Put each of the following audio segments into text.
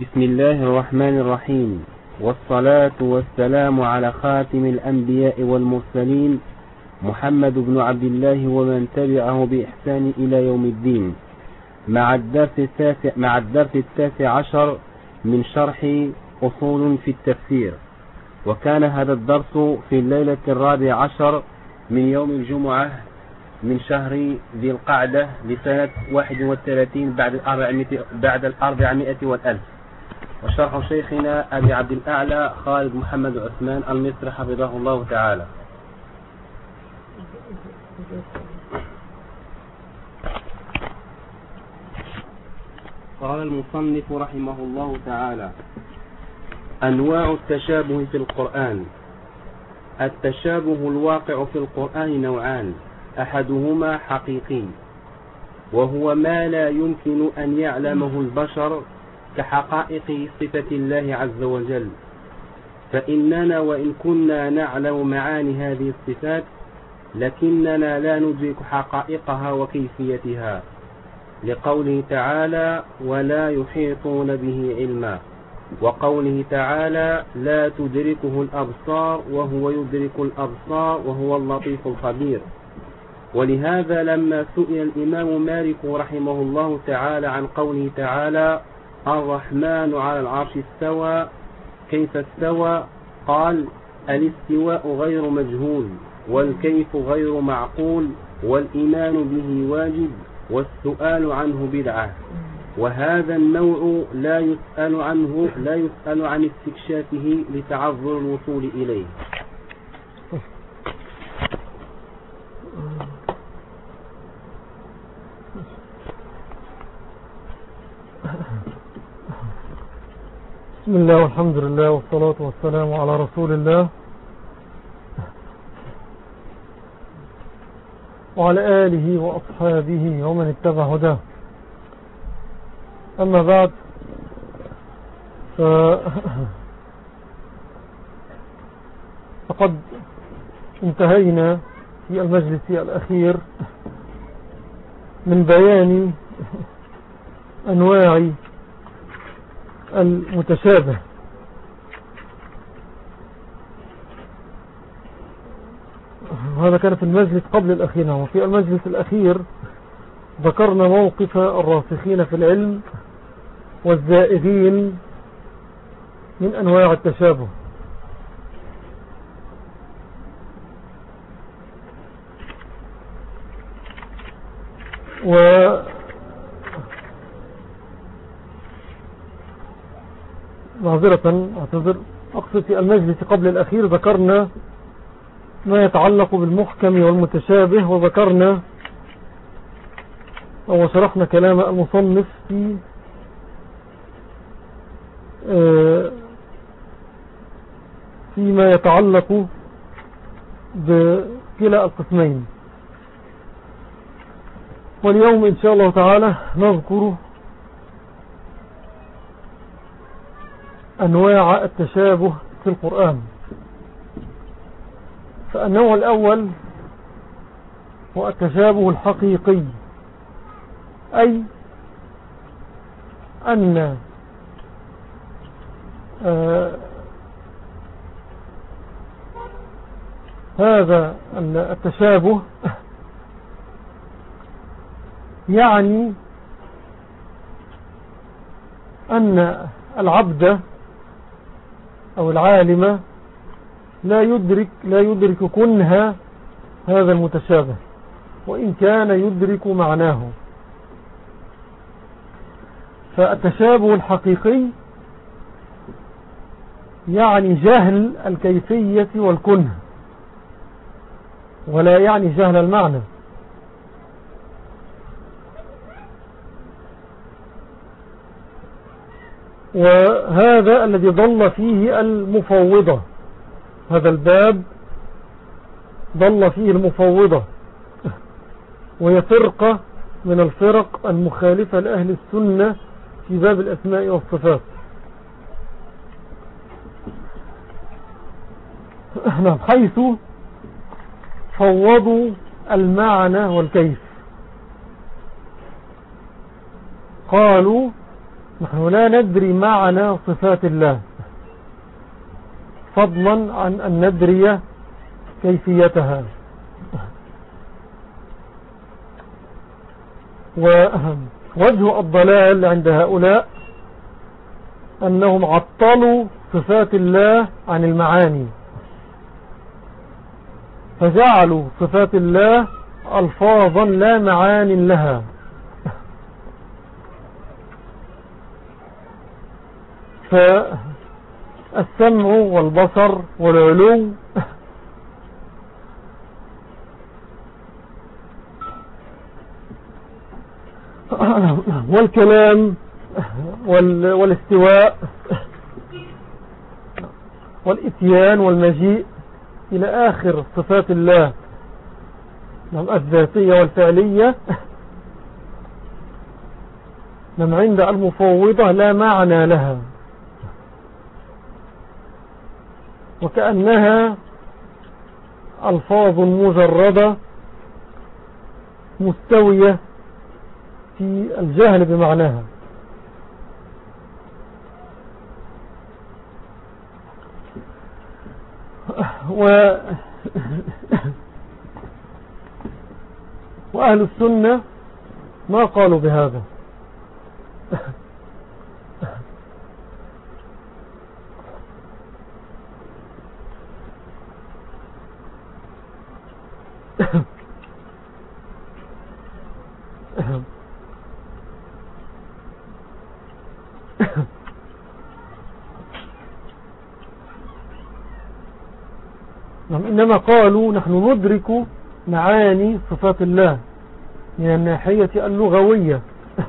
بسم الله الرحمن الرحيم. والصلاة والسلام على خاتم الأنبياء والمرسلين محمد بن عبد الله ومن تبعه بإحسان إلى يوم الدين. مع الدرس التاسع, مع الدرس التاسع عشر من شرح أصول في التفسير. وكان هذا الدرس في الليلة الرابع عشر من يوم الجمعة من شهر ذي القعدة لسنة 31 بعد الأربعمائة بعد الأربعمائة والألف. وشرح شيخنا أبي عبد الأعلى خالد محمد عثمان المصري حفظه الله تعالى. قال المصنف رحمه الله تعالى أنواع التشابه في القرآن. التشابه الواقع في القرآن نوعان. أحدهما حقيقي وهو ما لا يمكن أن يعلمه البشر كحقائق صفة الله عز وجل. فإننا وإن كنا نعلم معاني هذه الصفات لكننا لا ندرك حقائقها وكيفيتها لقوله تعالى ولا يحيطون به علما وقوله تعالى لا تدركه الأبصار وهو يدرك الأبصار وهو اللطيف الخبير. ولهذا لما سئل الإمام مالك رحمه الله تعالى عن قوله تعالى الرحمن على العرش استوى كيف استوى؟ قال الاستواء غير مجهول والكيف غير معقول والإيمان به واجب والسؤال عنه بدعة. وهذا النوع لا يسأل عنه لا يسأل عن استكشافه لتعذر الوصول إليه. بسم الله والحمد لله والصلاة والسلام على رسول الله. وعلى آله وأصحابه ومن اتبع هداه. أما بعد ف... فقد انتهينا في المجلس الأخير من بيان أنواع المتشابه. هذا كان في المجلس قبل الأخير وفي المجلس الأخير ذكرنا موقف الراسخين في العلم والزائدين من أنواع التشابه. و معذرة أعتذر. أقصد في المجلس قبل الأخير ذكرنا ما يتعلق بالمحكم والمتشابه وذكرنا أو شرحنا كلام المصنف في آه، فيما يتعلق بكلا القسمين. واليوم إن شاء الله تعالى نذكر أنواع التشابه في القرآن. فالنوع الأول هو التشابه الحقيقي أي أن آه هذا التشابه يعني أن العبد أو العالم لا يدرك لا يدرك كنها هذا المتشابه وإن كان يدرك معناه. فالتشابه الحقيقي يعني جهل الكيفية والكنه ولا يعني جهل المعنى. وهذا الذي ضل فيه المفوضة. هذا الباب ضل فيه المفوضة. وهي فرقة من الفرق المخالفة لأهل السنة في باب الأسماء والصفات. نعم حيث فوضوا المعنى والكيف. قالوا نحن لا ندري معنى صفات الله. فضلا عن أن ندري كيفيتها. ووجه الضلال عند هؤلاء أنهم عطلوا صفات الله عن المعاني. فجعلوا صفات الله ألفاظا لا معان لها. فالسمع والبصر والعلو والكلام والاستواء والإتيان والمجيء إلى آخر صفات الله نعم الذاتية والفعلية. نعم عند المفوضة لا معنى لها. وكأنها ألفاظ مجردة مستوية في الجهل بمعناها. و وأهل السنة ما قالوا بهذا نعم إنما قالوا نحن ندرك معاني صفات الله من الناحية اللغوية.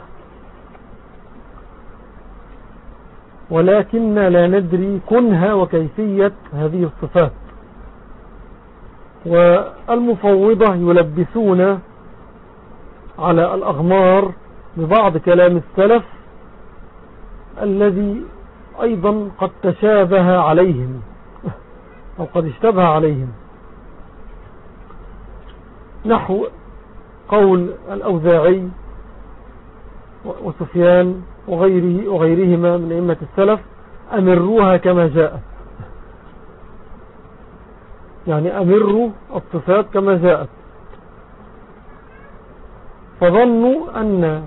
ولكن لا ندري كنها وكيفية هذه الصفات. والمفوضة يلبسون على الأغمار ببعض كلام السلف الذي أيضا قد تشابه عليهم. أو قد اشتبه عليهم. نحو قول الأوزاعي وسفيان وغيره وغيرهما من أئمة السلف أمروها كما جاءت يعني أمروا الصفات كما جاءت. فظنوا أن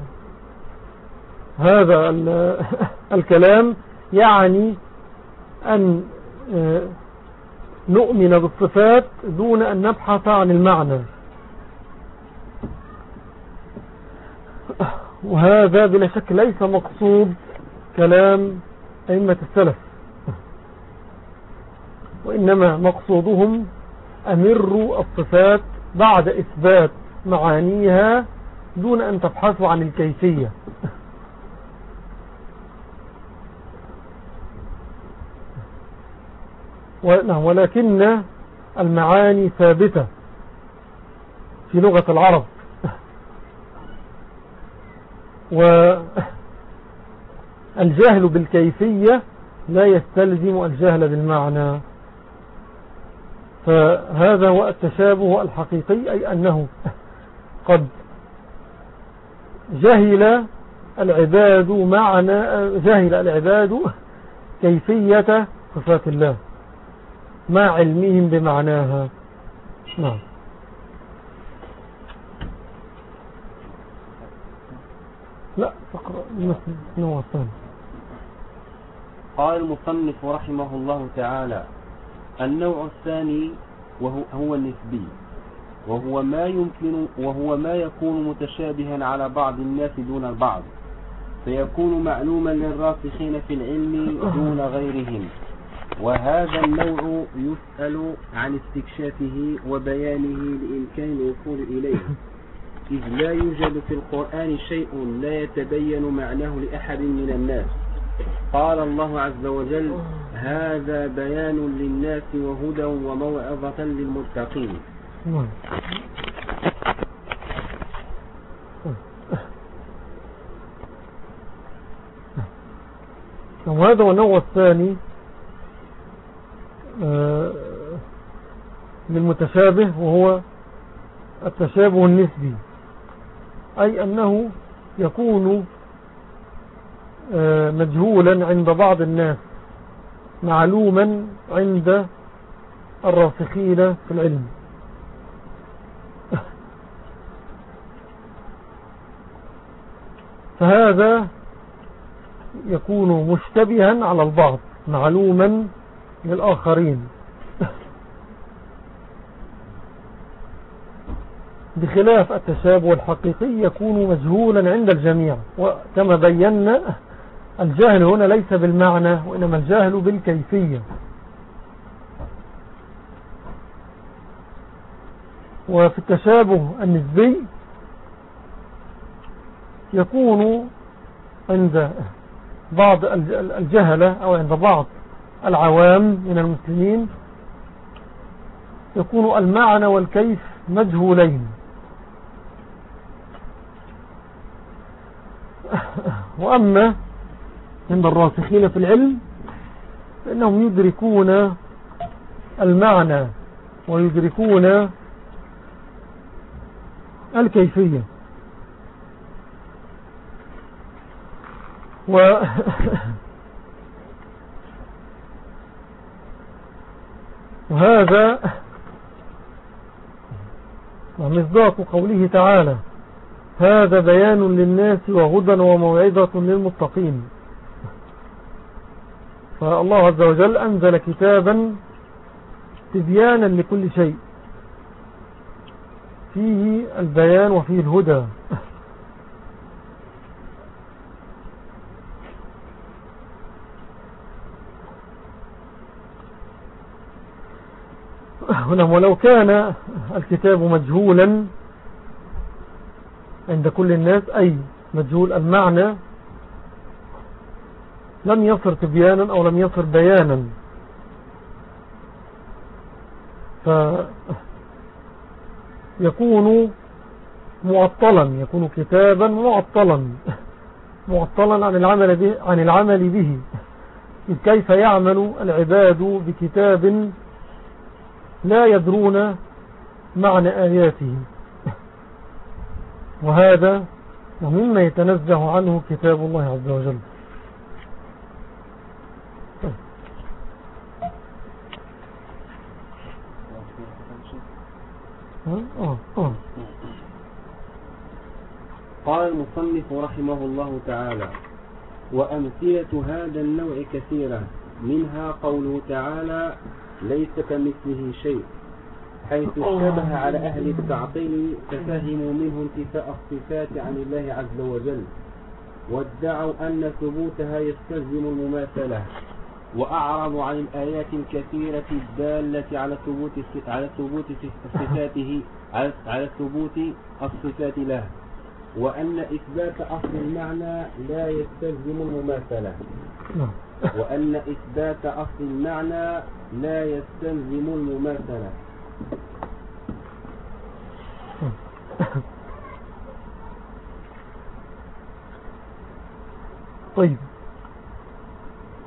هذا الكلام يعني أن آه، نؤمن بالصفات دون أن نبحث عن المعنى. وهذا بلا شك ليس مقصود كلام أئمة السلف وإنما مقصودهم أمروا الصفات بعد إثبات معانيها دون أن تبحثوا عن الكيفية. ولكن المعاني ثابتة في لغة العرب. والجهل بالكيفية لا يستلزم الجهل بالمعنى. فهذا هو التشابه الحقيقي أي أنه قد جهل العباد معنى جهل العباد كيفية صفات الله. مع علمهم بمعناها. نعم. لا فقرأ النوع الثاني قال المصنف رحمه الله تعالى النوع الثاني وهو هو النسبي وهو ما يمكن وهو ما يكون متشابها على بعض الناس دون البعض فيكون معلوما للراسخين في العلم دون غيرهم. وهذا النوع يسأل عن استكشافه وبيانه لإمكان الوصول إليه. إذ لا يوجد في القرآن شيء لا يتبين معناه لأحد من الناس. قال الله عز وجل هذا بيان للناس وهدى وموعظة للمتقين. وهذا النوع الثاني للمتشابه وهو التشابه النسبي. أي أنه يكون آه، مجهولا عند بعض الناس معلوما عند الراسخين في العلم. فهذا يكون مشتبها على البعض معلوما للآخرين. بخلاف التشابه الحقيقي يكون مجهولا عند الجميع وكما بينا الجهل هنا ليس بالمعنى وإنما الجهل بالكيفية. وفي التشابه النسبي يكون عند بعض الجهلة أو عند بعض العوام من المسلمين يكون المعنى والكيف مجهولين. وأما عند الراسخين في العلم فإنهم يدركون المعنى ويدركون الكيفية. و وهذا ومصداق قوله تعالى هذا بيان للناس وهدى وموعظة للمتقين. فالله عز وجل أنزل كتابا تبيانا لكل شيء. فيه البيان وفيه الهدى. هنا ولو كان الكتاب مجهولا عند كل الناس أي مجهول المعنى لم يصر تبيانا أو لم يصر بيانا. فيكون معطلا يكون كتابا معطلا معطلا عن العمل به, عن العمل به. كيف يعمل العباد بكتاب لا يدرون معنى آياته وهذا ومما يتنزه عنه كتاب الله عز وجل. قال المصنف رحمه الله تعالى وأمثلة هذا النوع كثيرة منها قوله تعالى ليس كمثله شيء حيث اشتبه على أهل التعطيل ففهموا منه انتفاء الصفات عن الله عز وجل وادعوا أن ثبوتها يستلزم المماثلة وأعرضوا عن الآيات الكثيرة الدالة على ثبوت على ثبوت صفاته على ثبوت الصفات له وأن إثبات أصل المعنى لا يستلزم المماثلة نعم. وأن إثبات أصل المعنى لا يستلزم المماثلة. طيب.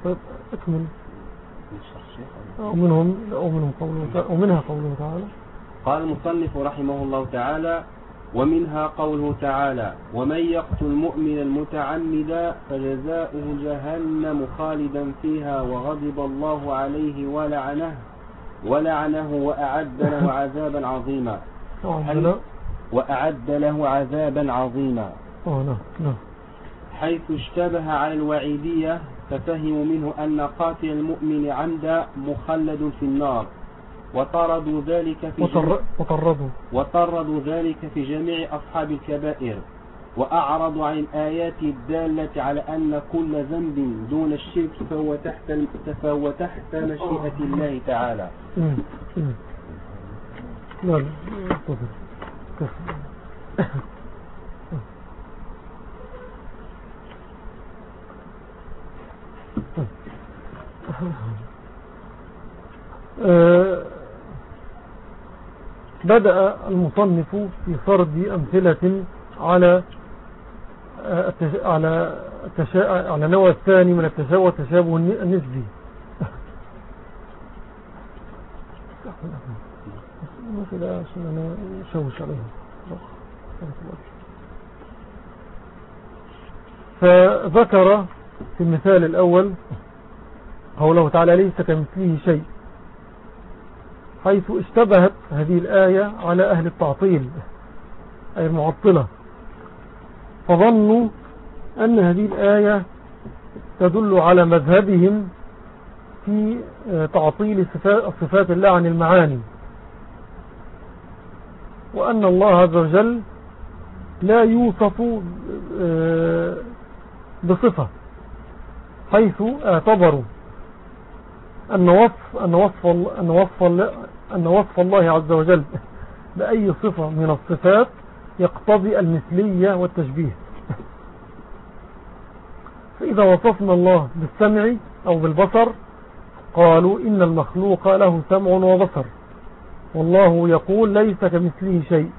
طيب أكمل. ومنهم ومنهم قوله ومنها قوله تعالى. قال المصنف رحمه الله تعالى ومنها قوله تعالى ومن يقتل مؤمنا متعمدا فجزاؤه جهنم خالدا فيها وغضب الله عليه ولعنه ولعنه وأعد له عذابا عظيما. وأعد له عذابا عظيما. نعم، نعم. حيث اشتبه على الوعيدية ففهموا منه أن قاتل المؤمن عمدا مخلد في النار. وطردوا ذلك في وطردوا. وطردوا ذلك في جميع أصحاب الكبائر. وأعرضوا عن الآيات الدالة على أن كل ذنب دون الشرك فهو تحت فهو تحت مشيئة الله تعالى. لا لا. بدأ المصنف في فرض أمثلة على على على نوع الثاني من التشابه والتشابه النسبي فذكر في المثال الأول قوله تعالى ليس كمثله شيء حيث اشتبهت هذه الآية على أهل التعطيل أي المعطلة. فظنوا أن هذه الآية تدل على مذهبهم في تعطيل صفات الله عن المعاني. وأن الله عز وجل لا يوصف آه، بصفة حيث اعتبروا أن وصف, أن وصف, أن وصف, أن وصف الله عز وجل بأي صفة من الصفات يقتضي المثلية والتشبيه. فإذا وصفنا الله بالسمع أو بالبصر قالوا إن المخلوق له سمع وبصر. والله يقول ليس كمثله شيء.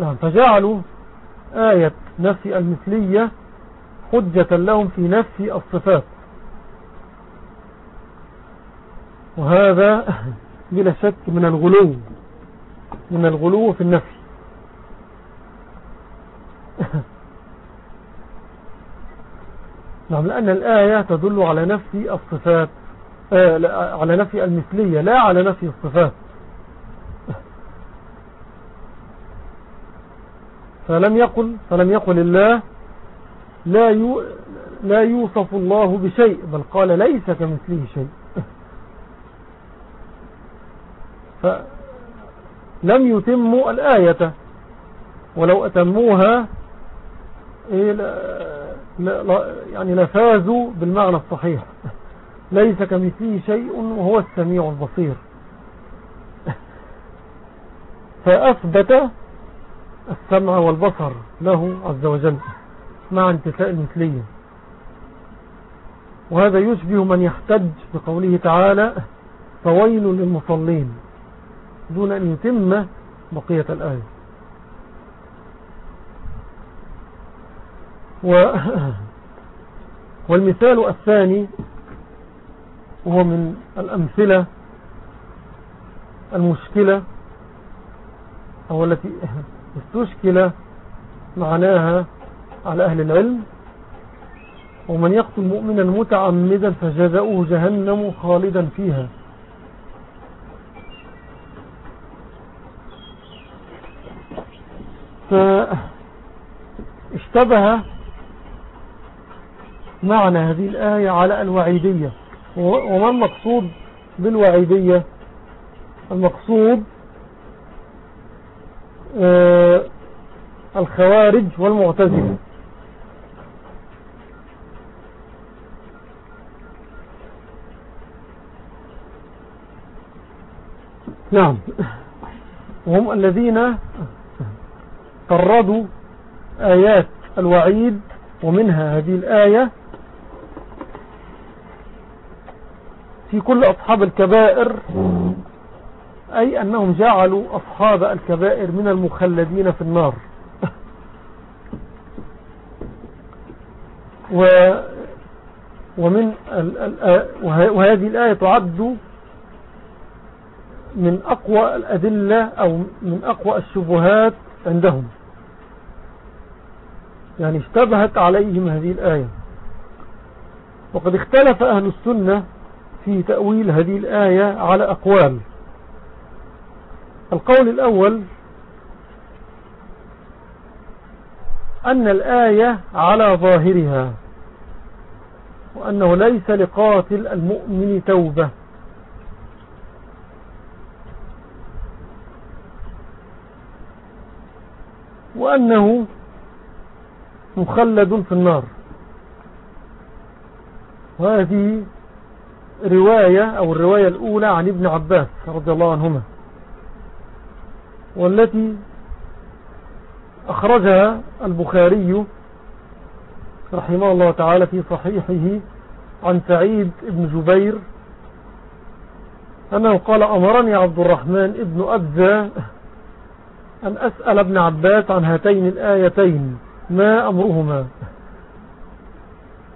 نعم، فجعلوا آية نفي المثلية حجة لهم في نفي الصفات. وهذا بلا شك من الغلو من الغلو في النفي نعم لأن الآية تدل على نفي الصفات آه على نفي المثلية لا على نفي الصفات. فلم يقل فلم يقل الله لا يو لا يوصف الله بشيء بل قال ليس كمثله شيء. فلم يتموا الآية ولو أتموها إيه يعني لفازوا بالمعنى الصحيح. ليس كمثله شيء وهو السميع البصير. فأثبت السمع والبصر له عز وجل مع انتفاء المثلية. وهذا يشبه من يحتج بقوله تعالى فويل للمصلين. دون أن يتم بقية الآية. و والمثال الثاني وهو من الأمثلة المشكلة أو التي استشكل معناها على أهل العلم. ومن يقتل مؤمنا متعمدا فجزاؤه جهنم خالدا فيها. فاشتبه معنى هذه الآية على الوعيدية. وما المقصود بالوعيدية؟ المقصود آه، الخوارج والمعتزلة. نعم. وهم الذين طردوا آيات الوعيد ومنها هذه الآية في كل أصحاب الكبائر أي أنهم جعلوا أصحاب الكبائر من المخلدين في النار. و ومن وهذه الآية تعد من أقوى الأدلة أو من أقوى الشبهات عندهم. يعني اشتبهت عليهم هذه الآية. وقد اختلف أهل السنة في تأويل هذه الآية على أقوال. القول الأول أن الآية على ظاهرها وأنه ليس لقاتل المؤمن توبة. وأنه مخلد في النار. وهذه رواية أو الرواية الأولى عن ابن عباس رضي الله عنهما والتي أخرجها البخاري رحمه الله تعالى في صحيحه عن سعيد بن جبير أنه قال أمرني عبد الرحمن ابن أبزى أن أسأل ابن عباس عن هاتين الآيتين. ما أمرهما.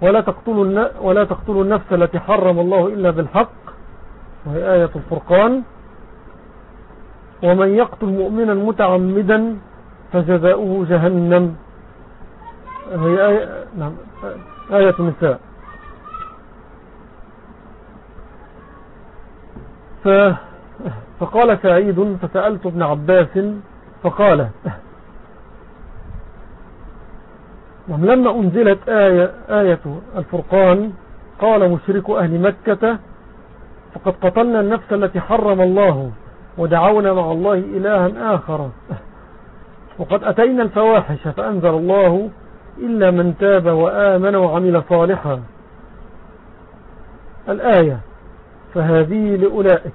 ولا تقتلوا, ولا تقتلوا النفس التي حرم الله إلا بالحق. وهي آية الفرقان. ومن يقتل مؤمنا متعمدا فجزاؤه جهنم. هي آية نعم آية النساء. فقال سعيد فسألت ابن عباس فقال نعم، لما أنزلت آية, آية الفرقان قال مشرك أهل مكة فقد قتلنا النفس التي حرم الله ودعونا مع الله إلها آخر. وقد أتينا الفواحش فأنزل الله إلا من تاب وآمن وعمل صالحا. الآية فهذه لأولئك.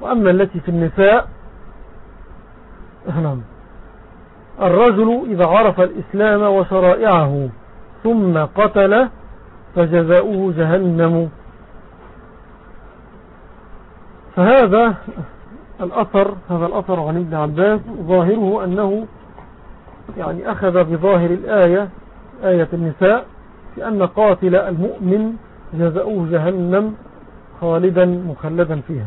وأما التي في النساء نعم. الرجل إذا عرف الإسلام وشرائعه ثم قتل فجزاؤه جهنم. فهذا الأثر هذا الأثر عن ابن عباس ظاهره أنه يعني أخذ بظاهر الآية آية النساء لأن قاتل المؤمن جزاؤه جهنم خالدا مخلدا فيها.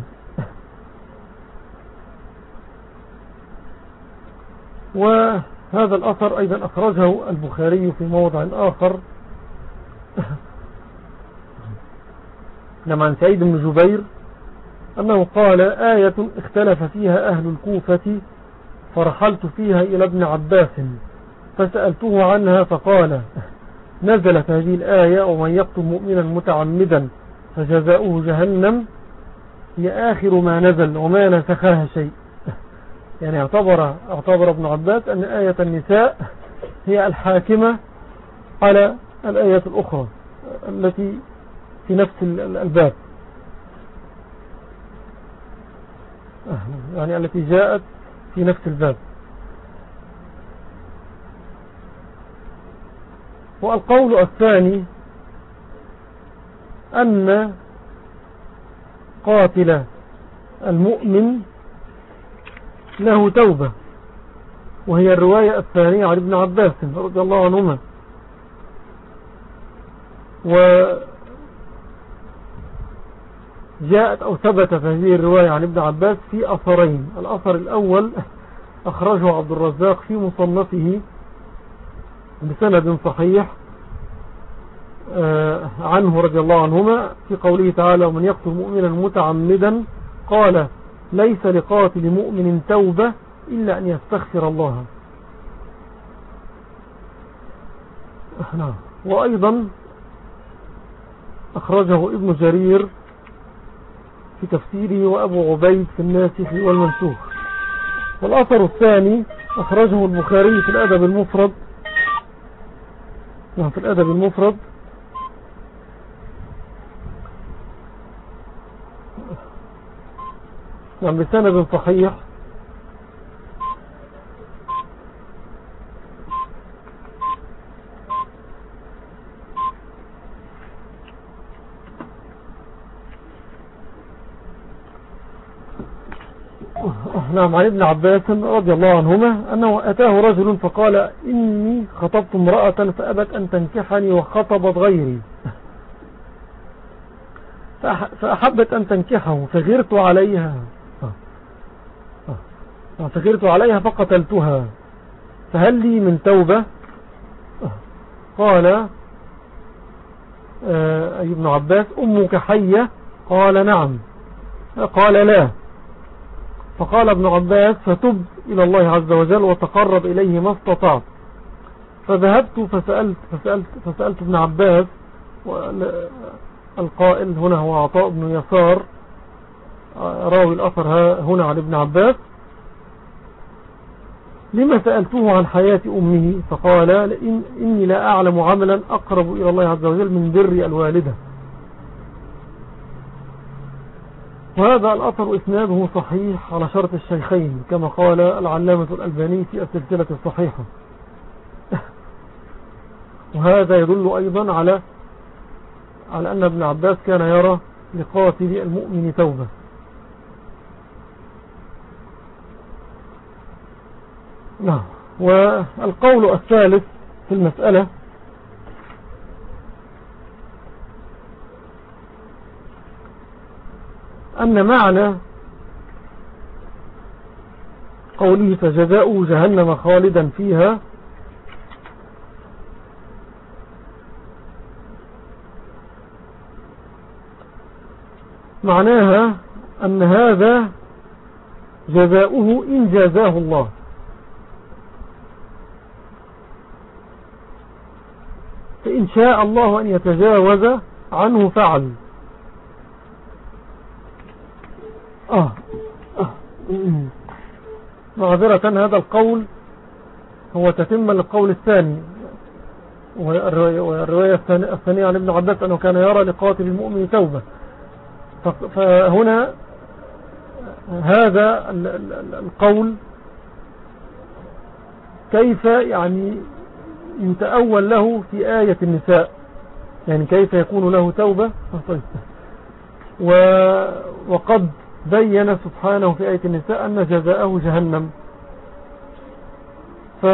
وهذا الأثر أيضا أخرجه البخاري في موضع آخر. لما عن سعيد بن جبير أنه قال آية اختلف فيها أهل الكوفة فرحلت فيها إلى ابن عباس فسألته عنها فقال نزلت هذه الآية ومن يقتل مؤمنا متعمدا فجزاؤه جهنم هي آخر ما نزل وما نسخها شيء. يعني اعتبر, اعتبر ابن عباس أن آية النساء هي الحاكمة على الآيات الأخرى التي في نفس الباب. يعني التي جاءت في نفس الباب. والقول الثاني أن قاتل المؤمن له توبة. وهي الرواية الثانية عن ابن عباس رضي الله عنهما. جاءت أو ثبت في هذه الرواية عن ابن عباس في أثرين. الأثر الأول أخرجه عبد الرزاق في مصنفه بسند صحيح آه، عنه رضي الله عنهما في قوله تعالى ومن يقتل مؤمنا متعمدا قال ليس لقاتل مؤمن توبة إلا أن يستغفر الله. وأيضا أخرجه ابن جرير في تفسيره وأبو عبيد في الناسخ والمنسوخ. والأثر الثاني أخرجه البخاري في الأدب المفرد. نعم، في الأدب المفرد. نعم بسند صحيح. نعم عن ابن عباس رضي الله عنهما أنه أتاه رجل فقال إني خطبت امرأة فأبت أن تنكحني وخطبت غيري. فأحبت أن تنكحه فغرت عليها. فغرت عليها فقتلتها. فهل لي من توبة؟ قال آه، أي ابن عباس أمك حية؟ قال نعم. قال لا. فقال ابن عباس فتب إلى الله عز وجل وتقرب إليه ما استطعت. فذهبت فسألت, فسألت, فسألت ابن عباس القائل هنا هو عطاء بن يسار راوي الأثر هنا عن ابن عباس. لما سألته عن حياة أمه فقال إن إني لا أعلم عملا أقرب إلى الله عز وجل من بر الوالدة. وهذا الأثر إسناده صحيح على شرط الشيخين كما قال العلامة الألباني في السلسلة الصحيحة. وهذا يدل أيضا على على أن ابن عباس كان يرى لقاتل المؤمن توبة. نعم. والقول الثالث في المسألة أن معنى قوله فجزاء جهنم خالدا فيها معناها أن هذا جزاؤه إن جزاه الله. فإن شاء الله أن يتجاوز عنه فعل آه. آه. معذرة هذا القول هو تتم للقول الثاني والرواية الثانية عن ابن عباس أنه كان يرى لقاتل المؤمن توبة فهنا هذا القول كيف يعني يتأول له في آية النساء. يعني كيف يكون له توبة؟ طيب. وقد بين سبحانه في آية النساء أن جزاءه جهنم. ف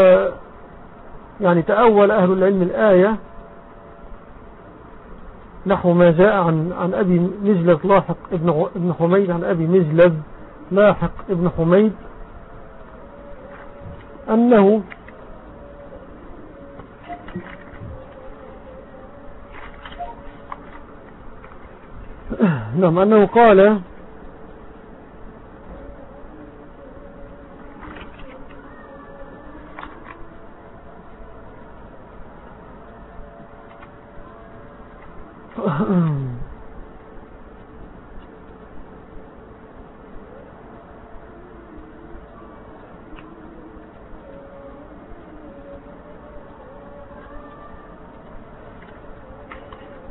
يعني تأول أهل العلم الآية نحو ما جاء عن, عن أبي مجلز لاحق ابن, ابن حميد عن أبي مجلز لاحق ابن حميد أنه نعم أنه قال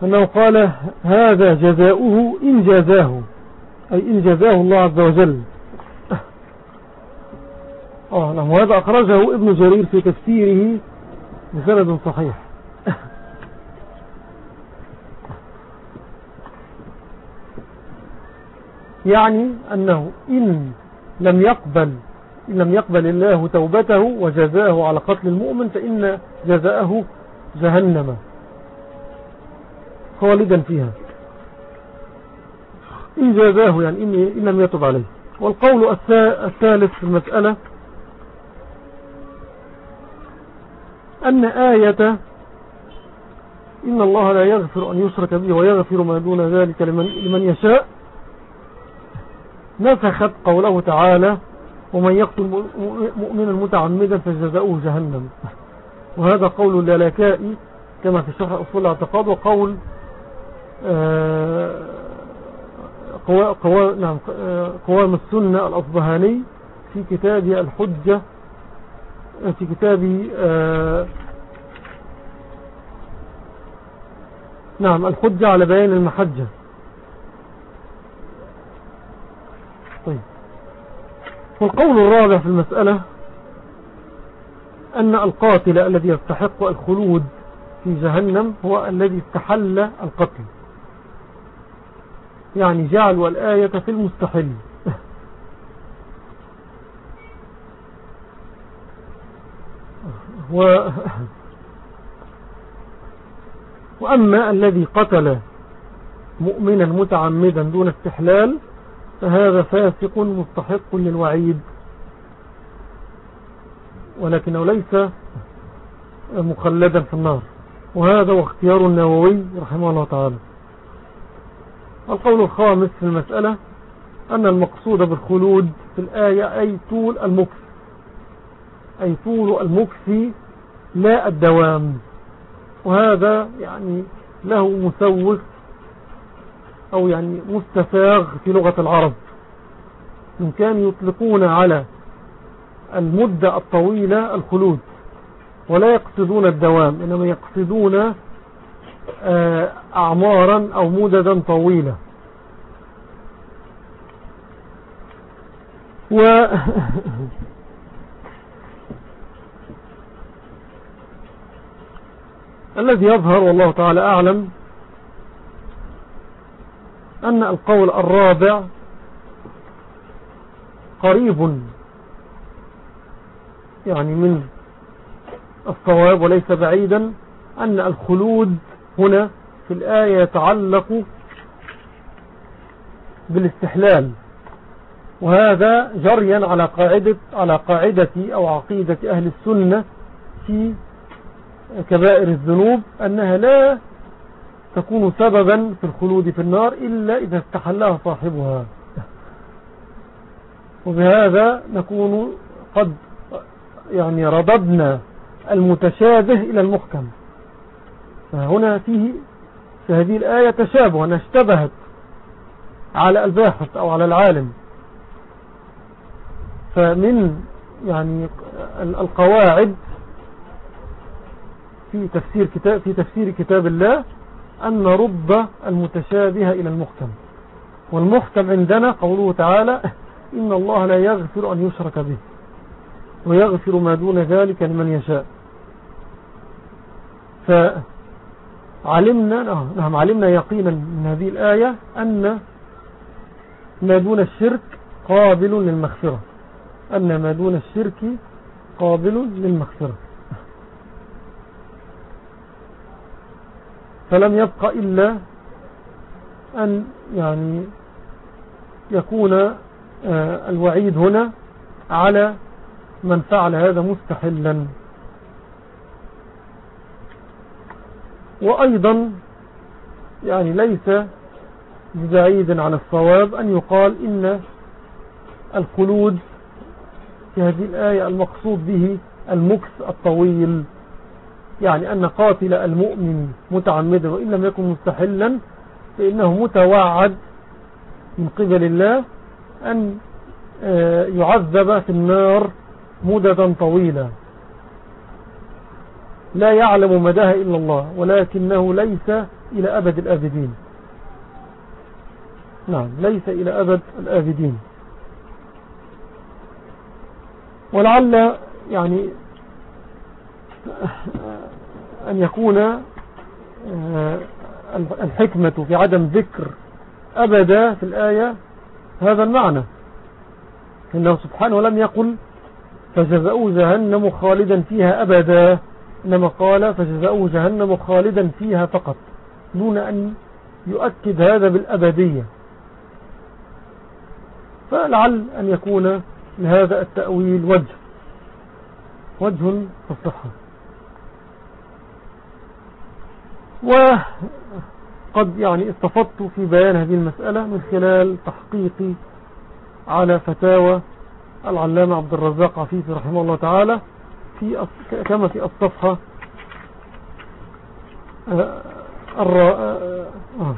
أنه قال هذا جزاؤه إن جزاه أي إن جزاه الله عز وجل. آه نعم وهذا أخرجه ابن جرير في تفسيره بسند صحيح. يعني أنه إن لم يقبل إن لم يقبل الله توبته وجزاه على قتل المؤمن فإن جزاءه جهنم. خالدا فيها. إن جازاه يعني إن لم يتب عليه. والقول الثالث في المسألة أن آية إن الله لا يغفر أن يشرك به ويغفر ما دون ذلك لمن, لمن يشاء نفخت قوله تعالى ومن يقتل مؤمنا متعمدا فجزاؤه جهنم. وهذا قول اللالكائي كما في شرح أصول الاعتقاد وقول قوام نعم قوام السنة الأصبهاني في كتاب الحجة في كتاب آه، نعم الحجة على بيان المحجة. طيب. والقول الرابع في المسألة أن القاتل الذي يستحق الخلود في جهنم هو الذي استحل القتل. يعني جعلوا الآية في المستحل. و وأما الذي قتل مؤمنا متعمدا دون استحلال فهذا فاسق مستحق للوعيد. ولكنه ليس مخلدا في النار. وهذا هو اختيار النووي رحمه الله تعالى. القول الخامس في المسألة أن المقصود بالخلود في الآية أي طول المكث أي طول المكث لا الدوام. وهذا يعني له مسوس أو يعني مستفاغ في لغة العرب. إن كان يطلقون على المدة الطويلة الخلود ولا يقصدون الدوام إنما يقصدون أعمارا أو مددا طويلة و الذي يظهر والله تعالى أعلم أن القول الرابع قريب يعني من الصواب وليس بعيدا أن الخلود هنا في الآية يتعلق بالاستحلال. وهذا جريا على قاعدة, على قاعدة أو عقيدة أهل السنة في كبائر الذنوب أنها لا تكون سببا في الخلود في النار إلا إذا استحلها صاحبها. وبهذا نكون قد يعني رددنا المتشابه إلى المحكم. فهنا فيه في هذه الآية تشابه أنها اشتبهت على الباحث أو على العالم. فمن يعني القواعد في تفسير كتاب في تفسير كتاب الله أن نرد المتشابه إلى المحكم. والمحكم عندنا قوله تعالى إن الله لا يغفر أن يشرك به ويغفر ما دون ذلك لمن يشاء. فعلمنا نعم علمنا يقينا من هذه الآية أن ما دون الشرك قابل للمغفرة. أن ما دون الشرك قابل للمغفرة. فلم يبق إلا أن يعني يكون آه، الوعيد هنا على من فعل هذا مستحلا. وأيضا يعني ليس ببعيد عن الصواب أن يقال إن الخلود في هذه الآية المقصود به المكس الطويل يعني أن قاتل المؤمن متعمدا وإن لم يكن مستحلا فإنه متوعد من قبل الله أن آه، يعذب في النار مددا طويلة. لا يعلم مداها إلا الله ولكنه ليس إلى أبد الآبدين. نعم ليس إلى أبد الآبدين. ولعل يعني أن يكون آه، الحكمة في عدم ذكر أبدا في الآية هذا المعنى. إنه سبحانه لم يقل فجزأوا جهنم خالدا فيها أبدا. إنما قال فجزأوا جهنم خالدا فيها فقط دون أن يؤكد هذا بالأبدية. فلعل أن يكون لهذا التأويل وجه وجه في الصحة وقد يعني استفدت في بيان هذه المسألة من خلال تحقيقي على فتاوى العلامة عبد الرزاق عفيفي رحمه الله تعالى. في كما في الصفحة آه، آه، آه،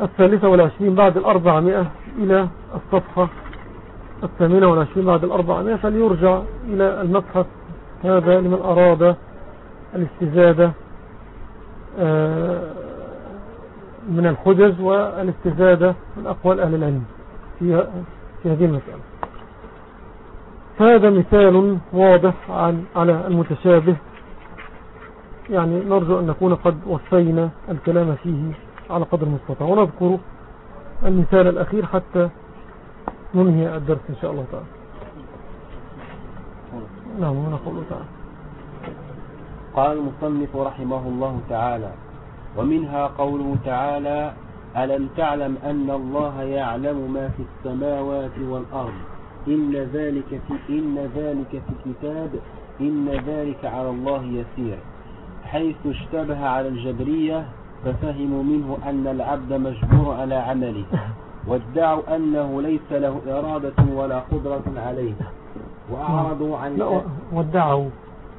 الثالثة والعشرين بعد الأربعمائة إلى الصفحة الثامنة والعشرين بعد الأربعمائة فليرجع إلى المبحث هذا لمن أراد الاستزادة من الحجج والاستزادة من أقوال أهل العلم في في هذه المسألة. فهذا مثال واضح عن على المتشابه. يعني نرجو أن نكون قد وفينا الكلام فيه على قدر المستطاع. ونذكر المثال الأخير حتى ننهي الدرس إن شاء الله تعالى. نعم هنا قوله تعالى. قال المصنف رحمه الله تعالى ومنها قوله تعالى ألم تعلم أن الله يعلم ما في السماوات والأرض؟ إن ذلك في إن ذلك في كتاب إن ذلك على الله يسير. حيث اشتبه على الجبرية ففهموا منه أن العبد مجبور على عمله وادعوا أنه ليس له إرادة ولا قدرة عليه وأعرضوا عن لا وادعوا.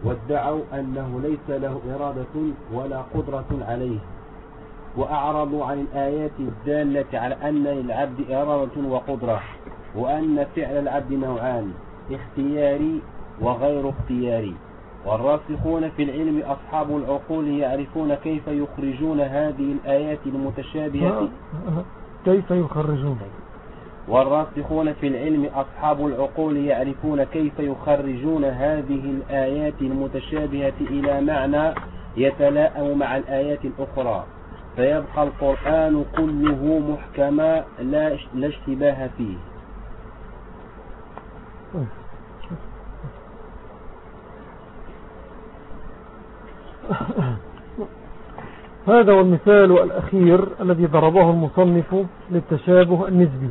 وادعوا أنه ليس له إرادة ولا قدرة عليه وأعرضوا عن الآيات الدالة على أن للعبد إرادة وقدرة. وأن فعل العبد نوعان اختياري وغير اختياري. والراسخون في العلم أصحاب العقول يعرفون كيف يخرجون هذه الآيات المتشابهة. كيف يخرجون؟ والراسخون في العلم أصحاب العقول يعرفون كيف يخرجون هذه الآيات المتشابهة إلى معنى يتلاءم مع الآيات الأخرى. فيبقى القرآن كله محكما لا اشتباه فيه. هذا هو المثال الأخير الذي ضربه المصنف للتشابه النسبي.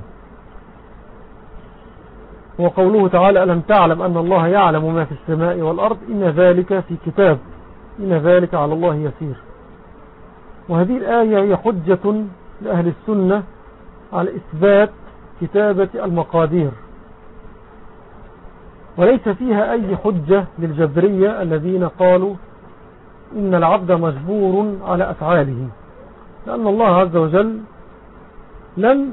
وقوله تعالى ألم تعلم أن الله يعلم ما في السماء والأرض؟ إن ذلك في كتاب. إن ذلك على الله يسير. وهذه الآية هي حجة لأهل السنة على إثبات كتابة المقادير. وليس فيها أي حجة للجبرية الذين قالوا إن العبد مجبور على أفعاله. لأن الله عز وجل لم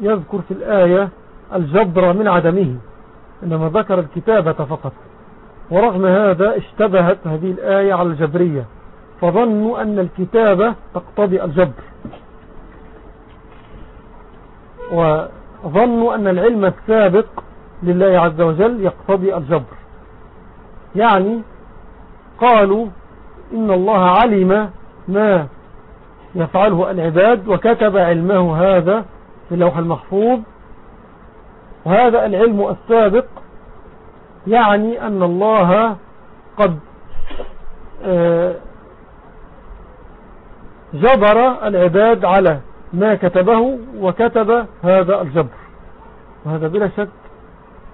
يذكر في الآية الجبر من عدمه إنما ذكر الكتابة فقط. ورغم هذا اشتبهت هذه الآية على الجبرية فظنوا أن الكتابة تقتضي الجبر. وظنوا أن العلم السابق لله عز وجل يقتضي الجبر. يعني قالوا إن الله علم ما يفعله العباد وكتب علمه هذا في اللوح المحفوظ. وهذا العلم السابق يعني أن الله قد آه، جبر العباد على ما كتبه وكتب هذا الجبر. وهذا بلا شك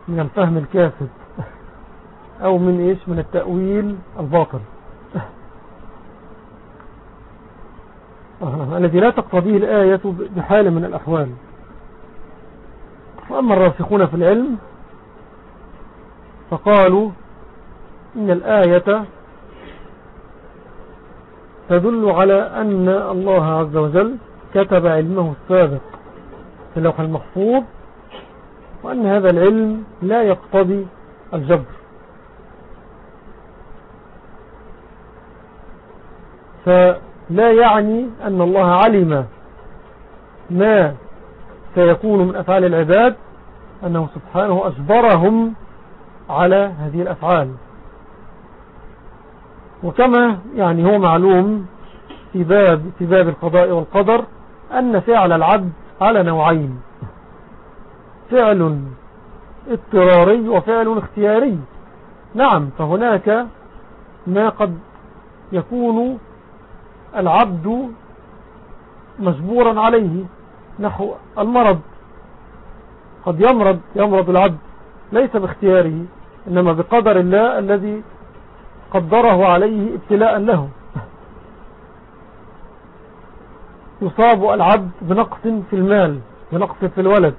من الفهم الكاسد أو من إيش؟ من التأويل الباطل. الذي لا تقتضيه الآية بحال من الأحوال. وأما الراسخون في العلم فقالوا إن الآية تدل على أن الله عز وجل كتب علمه السابق في اللوح المحفوظ وأن هذا العلم لا يقتضي الجبر. فلا يعني أن الله علم ما سيكون من أفعال العباد أنه سبحانه أجبرهم على هذه الأفعال. وكما يعني هو معلوم في باب, في باب القضاء والقدر أن فعل العبد على نوعين. فعل اضطراري وفعل اختياري. نعم فهناك ما قد يكون العبد مجبورا عليه. نحو المرض قد يمرض يمرض العبد ليس باختياره إنما بقدر الله الذي قدره عليه ابتلاء له. يصاب العبد بنقص في المال بنقص في الولد.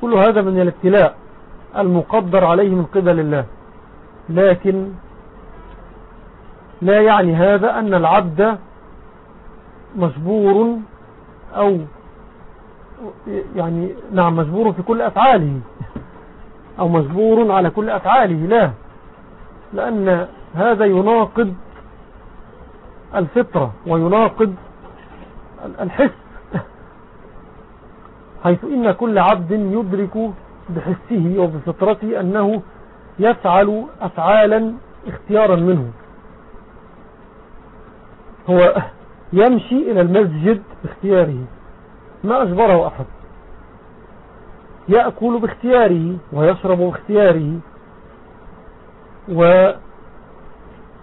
كل هذا من الابتلاء المقدر عليه من قبل الله. لكن لا يعني هذا أن العبد مجبور أو يعني نعم مجبور في كل أفعاله أو مجبور على كل أفعاله. لا لأن هذا يناقض الفطرة ويناقض الحس. حيث إن كل عبد يدرك بحسه وبفطرته أنه يفعل أفعالا اختيارا منه. هو يمشي إلى المسجد باختياره. ما أجبره أحد. يأكل باختياره ويشرب باختياره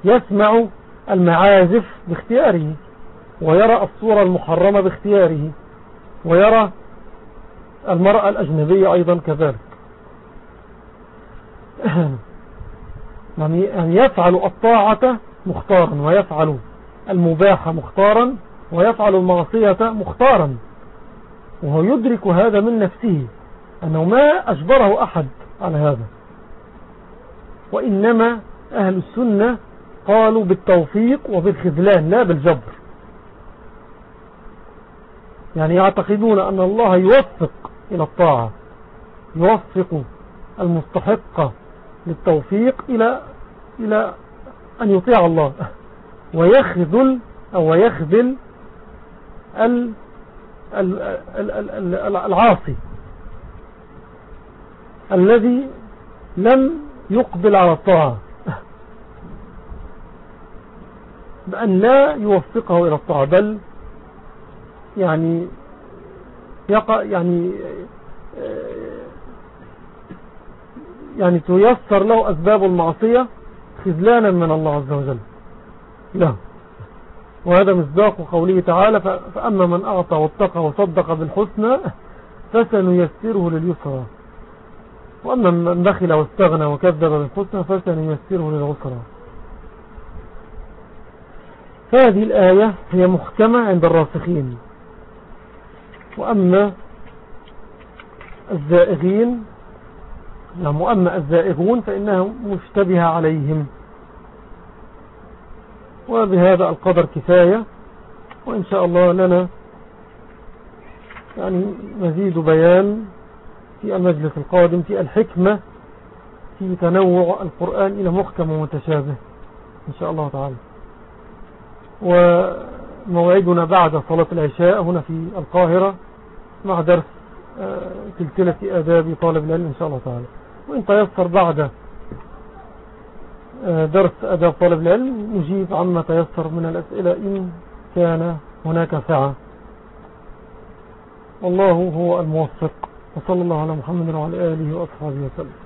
ويسمع المعازف باختياره ويرى الصورة المحرمة باختياره ويرى المرأة الأجنبية أيضا كذلك. يعني يفعل الطاعة مختارا ويفعل المباح مختارا ويفعل المعصية مختارا. وهو يدرك هذا من نفسه أنه ما أجبره أحد على هذا. وإنما أهل السنة قالوا بالتوفيق وبالخذلان لا بالجبر. يعني يعتقدون أن الله يوفق إلى الطاعة يوفق المستحق للتوفيق إلى إلى أن يطيع الله ويخذل أو يخذل العاصي الذي لم يقبل على الطاعة بأن لا يوفقه إلى الطاعة بل يعني يقع يعني يعني تيسر له أسباب المعصية خذلانا من الله عز وجل. لا. وهذا مصداق قوله تعالى فأما من أعطى واتقى وصدق بالحسنى فسنيسره لليسرى. وأما من بخل واستغنى وكذب بالحسنى فسنيسره للعسرى. فهذه الآية هي محكمة عند الراسخين. وأما الزائغين نعم وأما الزائغون فإنها مشتبهة عليهم. وبهذا القدر كفاية وإن شاء الله لنا يعني مزيد بيان في المجلس القادم في الحكمة في تنوع القرآن إلى محكم ومتشابه إن شاء الله تعالى. وموعدنا بعد صلاة العشاء هنا في القاهرة مع درس آه، سلسلة آداب طالب العلم إن شاء الله تعالى. وإن تيسر بعد آه، درس أداب طالب العلم نجيب عما تيسر من الأسئلة إن كان هناك سعة. والله هو الموفق. وصلى الله على محمد وعلى آله وأصحابه وسلم.